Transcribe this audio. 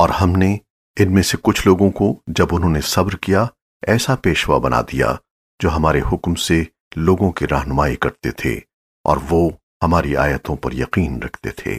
اور ہم نے ان میں سے کچھ لوگوں کو جب انہوں نے صبر کیا، ایسا پیشوا بنا دیا جو ہمارے حکم سے لوگوں کی رہنمائی کرتے تھے اور وہ ہماری آیتوں پر یقین رکھتے تھے۔